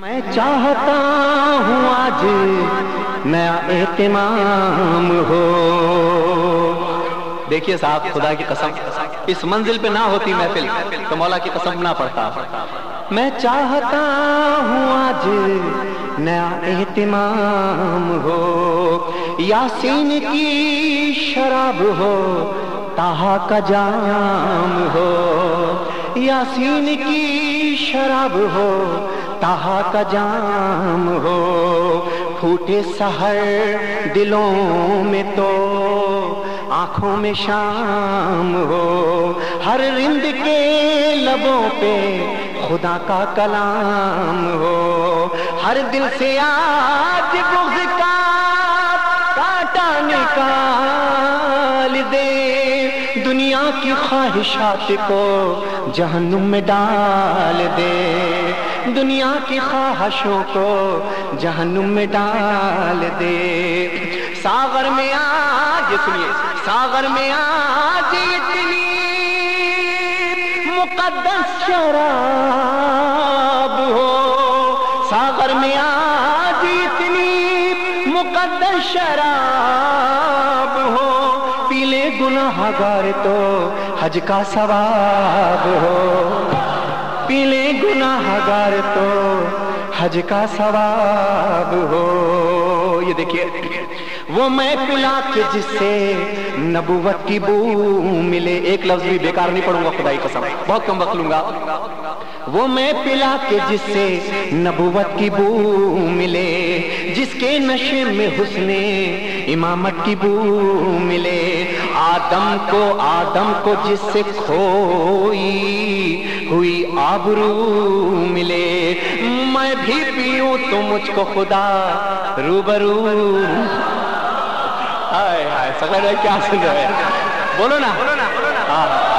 میں چاہتا ہوں آج نیا اہتمام ہو۔ دیکھیے صاحب، خدا کی قسم، اس منزل پہ نہ ہوتی محفل تو مولا کی قسم نہ پڑتا۔ میں چاہتا ہوں آج نیا اہتمام ہو۔ یاسین کی شراب ہو تاہا کا جام ہو۔ یاسین کی شراب ہو تاہا کا جام ہو، پھوٹے سہر دلوں میں تو آنکھوں میں شام ہو۔ ہر رند کے لبوں پہ خدا کا کلام ہو۔ ہر دل سے آج بغض کا کاٹا نکال دے دنیا کی خواہشات کو جہنم میں ڈال دے۔ دنیا کی خواہشوں کو جہنم میں ڈال دے۔ ساغر میں آج سنیے ساغر میں آج اتنی۔ مقدس شراب ہو۔ ساغر میں آج اتنی مقدس شراب ہو۔ پیلے گناہ گار تو حج کا ثواب ہو۔ پیلے گناہ گار تو، حج کا ثواب ہو۔ یہ دیکھیے، وہ میں پلا کے جس سے نبوت کی بو ملے۔ ایک لفظ بھی بیکار نہیں پڑھوں گا، خدائی قسم۔ بہت کم وقت لوں گا۔ وہ میں پلا کے جس سے نبوت کی بو ملے، جس کے نشے میں حسن امامت کی بو ملے۔ آدم کو آدم کو جس سے کھوئی ہوئی آبرو ملے۔ میں بھی پیوں، تو مجھ کو خدا روبرو۔ ہائے ہائے کیا سن رہے ہیں بولو نا۔ ہاں۔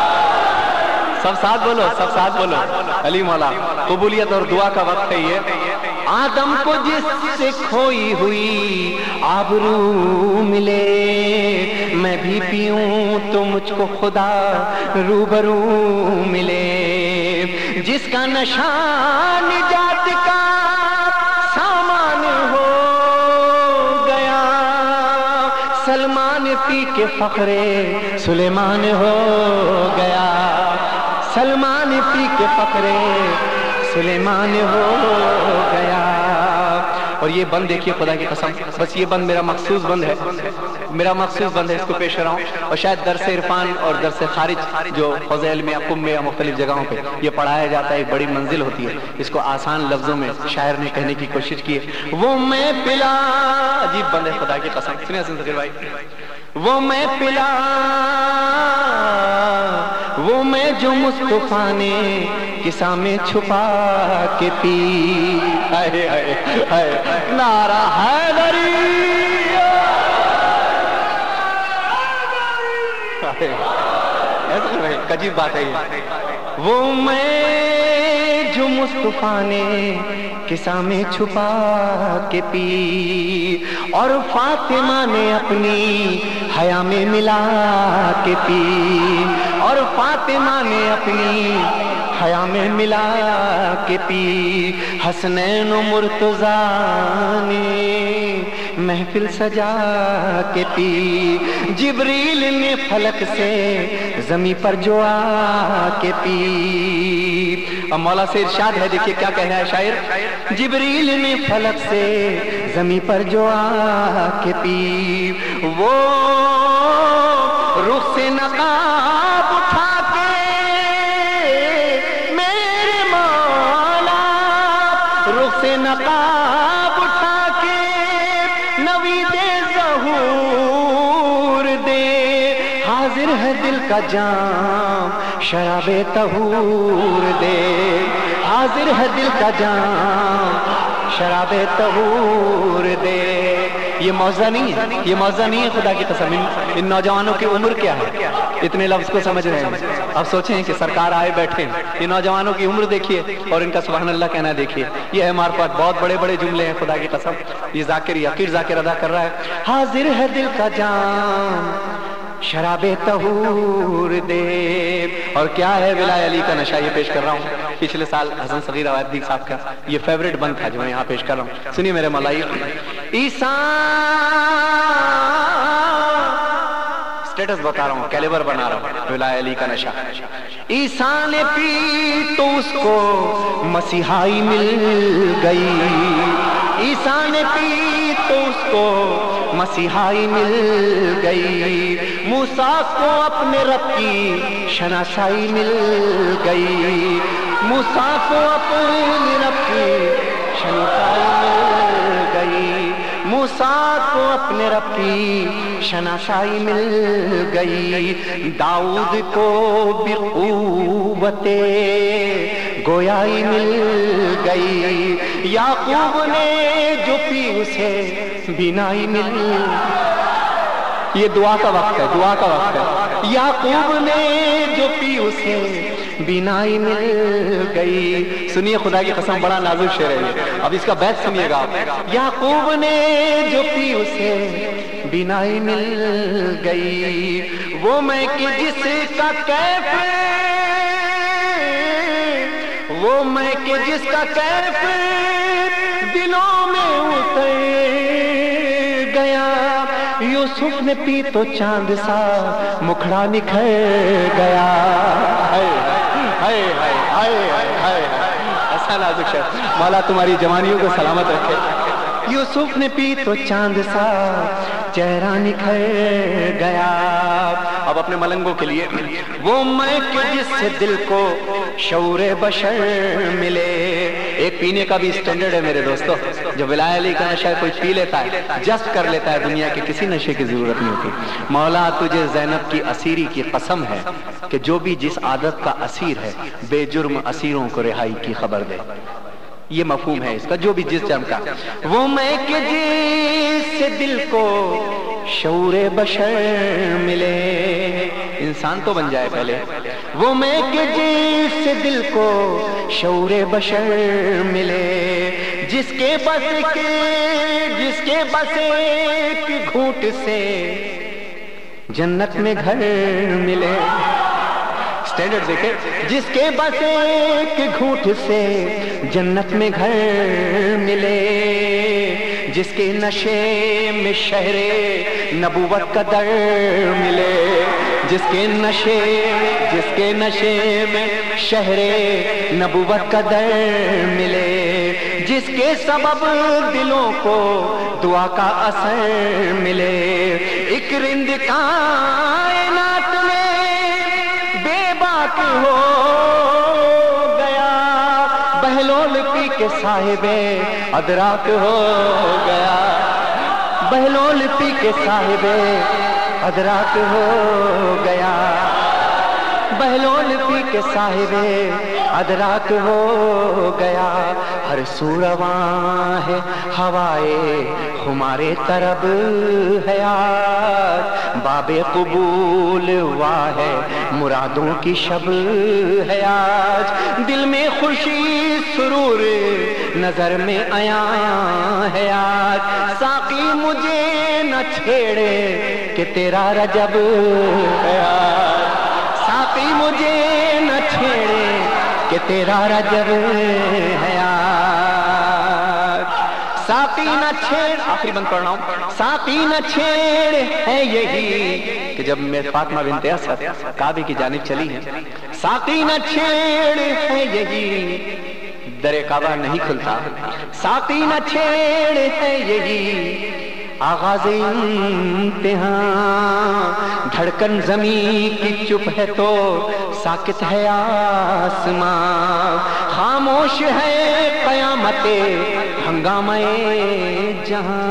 سب ساتھ بولو، سب ساتھ بولو۔ علی مولا، قبولیت اور دعا کا وقت ہے یہ۔ آدم کو جس سے کھوئی ہوئی آبرو ملے۔ میں بھی پیوں، تو مجھ کو خدا روبرو ملے۔ جس کا نشان جات کا سامان ہو گیا۔ سلمان پی کے فخرے سلیمان ہو گیا۔ سلمان پی کے فخرے سلیمان ہو گیا۔ اور یہ بند دیکھیے خدا کی قسم، بس یہ بند میرا مخصوص بند ہے۔ میرا مخصوص بند ہے، اس کو پیش رہا ہوں۔ اور شاید درس عرفان اور درس خارج جو فضیل میں کم میں یا مختلف جگہوں پہ یہ پڑھایا جاتا ہے، ایک بڑی منزل ہوتی ہے۔ اس کو آسان لفظوں میں شاعر نے کہنے کی کوشش کی ہے۔ وہ میں پلا، عجیب بند ہے خدا کی قسم۔ سنیں حسن ذکر بھائی۔ وہ میں پلا، وہ میں جو مصطفیٰ نے کسا میں چھپا کے پی۔ ہائے ہائے ہائے نارا حیدری۔ عجیب بات ہے یہ۔ وہ میں جو مصطفیٰ نے کسا میں چھپا کے پی، اور فاطمہ نے اپنی حیا میں ملا کے پی، اور فاطمہ نے اپنی حیا میں ملا کے پی حسنین و مرتضی نے محفل سجا کے پی جبریل نے فلک سے زمین پر جو آ کے پی اب مولا سے ارشاد ہے، دیکھیے کیا کہہ رہا ہے شاعر۔ جبریل نے فلک سے زمین پر جو آ کے پی وہ رخ سے نقاب سے نقاب اٹھا کے نوید ظہور دے۔ حاضر ہے دل کا جام شراب تہور دے۔ حاضر ہے دل کا جام شراب تہور دے۔ یہ موضوع نہیں ہے، یہ موضوع نہیں ہے خدا کی قسم، ان نوجوانوں کی عمر کیا ہے؟ اتنے لفظ کو سمجھ رہے ہیں۔ اب سوچیں کہ سرکار آئے بیٹھے، یہ نوجوانوں کی عمر دیکھیے اور ان کا سبحان اللہ کہنا دیکھیے۔ یہ ہے ہمارے پاس بہت بڑے بڑے جملے ہیں، خدا کی قسم۔ یہ ذاکر یقیر ذاکر ادا کر رہا ہے۔ حاضر ہے دل کا جام شراب تہور دے۔ اور کیا ہے ولائے علی کا نشہ؟ یہ پیش کر رہا ہوں۔ پچھلے سال حسن صغیر عوائد صاحب کا یہ فیوریٹ بند تھا جو میں یہاں پیش کر رہا ہوں۔ سنیے میرے ملائی عیسیٰ سٹیٹس بتا رہا ہوں کیلیبر بنا رہا ہوں ولائے علی کا نشہ۔ عیسیٰ نے پی تو اس کو مسیحائی مل گئی۔ عیسیٰ نے پی تو اس کو مسیحائی مل گئی۔ موسیٰ کو اپنے رب کی شناسائی مل گئی۔ موسیٰ کو اپنے رب کی شناسائی موسیٰ کو اپنے رب کی شناسائی مل گئی۔ داؤد کو بھی قوت گویائی مل گئی۔ یعقوب نے جو پی اسے بینائی مل یہ دعا کا وقت ہے، دعا کا وقت ہے۔ یعقوب نے جو پی اسے بینائی مل گئی۔ سنیے خدا کی قسم، بڑا نازک شعر ہے یہ۔ اب اس کا بیت سنیے گا آپ۔ یعقوب نے جو پی اسے بینائی مل گئی، وہ میں کہ جس کا کیف وہ میں کہ جس کا کیف دلوں میں اتر گیا۔ یوسف نے پی تو چاند سا مکھڑا نکھر گیا۔ ایسا نازک شہر مولا تمہاری جوانیوں کو سلامت رکھے۔ یوسف نے پی تو چاند سا چہرہ نکھر گیا۔ اب اپنے ملنگوں کے لیے وہ میں جس سے دل کو شعور بشر ملے۔ ایک پینے کا بھی اسٹینڈرڈ ہے میرے دوستو، جو ولای علی کا نشہ کوئی پی لیتا ہے جسٹ کر لیتا ہے دنیا کے کسی نشے کی ضرورت نہیں ہوتی۔ مولا، تجھے زینب کی اسیری کی قسم ہے کہ جو بھی جس عادت کا اسیر ہے، بے جرم اسیروں کو رہائی کی خبر دے۔ یہ مفہوم ہے اس کا، جو بھی جس جرم کا۔ وہ میں کہ جس سے دل کو شعور بشر ملے، انسان تو بن جائے پہلے۔ وہ میں کہ جس سے دل کو شعور بشر ملے۔ جس کے بس کے جس کے بس ایک گھوٹ سے جنت میں گھر ملے۔ سٹینڈرڈ دیکھیں۔ جس کے بس ایک گھوٹ سے جنت میں گھر ملے۔ جس کے نشے میں شہر نبوت کا در ملے۔ جس کے نشے، جس کے نشے میں شہر نبوت کا در ملے، جس کے سبب دلوں کو دعا کا اثر ملے۔ ایک رند کائنات میں بے بات ہو گیا، بہلول پی کے صاحب ادراک ہو گیا۔ بہلول پی کے صاحب ادراک ہو گیا۔ بہلول پی کے صاحب ادراک ہو گیا۔ ہر سورواں ہے ہوائے ہمارے طرب حیات باب قبول ہوا ہے مرادوں کی شب ہے آج دل میں خوشی سرور نظر میں آیا ہے آج ساقی مجھے نہ چھیڑے کہ تیرا رجب ہے آج ساقی مجھے نہ چھیڑے کہ تیرا رجب ہے ساقی نہ چھیڑ آخری بند پڑھ رہا ہوں۔ ساقی نہ چھیڑ ہے یہی کہ جب میں فاطمہ بنت اسد کعبے کی جانب چلی ہے ساقی نہ چھیڑ ہے یہی در کعبہ نہیں کھلتا۔ ساقی نہ چھیڑ ہے یہی آغاز امتحان۔ دھڑکن زمین کی چپ ہے تو ساکت ہے آسمان۔ خاموش ہے قیامت ہنگامہ جہاں۔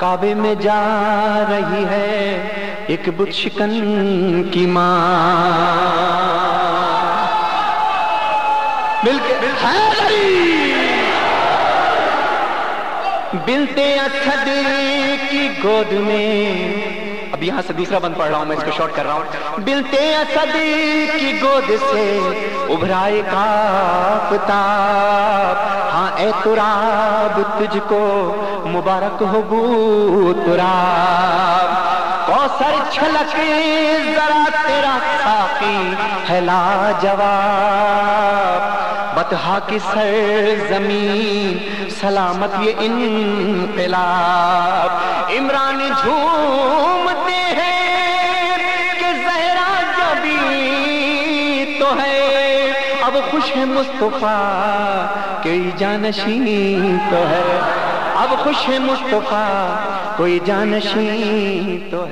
کعبے میں جا رہی ہے ایک بت شکن کی ماں۔ مل کے بنتے اسد کی گود میں۔ اب یہاں سے دوسرا بند پڑھ رہا ہوں، میں اس کو شارٹ کر رہا ہوں۔ بلتے اسد کی گود سے ابھرائے کاپتا ہاں اے تراب، تجھ کو مبارک ہو بو تراب۔ کوسر چھلک، ذرا تیرا ساقی ہے لا جواب بتہا کی سر زمین سلامت یہ انقلاب۔ عمران جھومتے ہیں کہ زہرا جبی تو ہے۔ اب خوش ہے مصطفیٰ کوئی جانشین تو ہے۔ اب خوش ہے مصطفیٰ کوئی جانشین تو ہے۔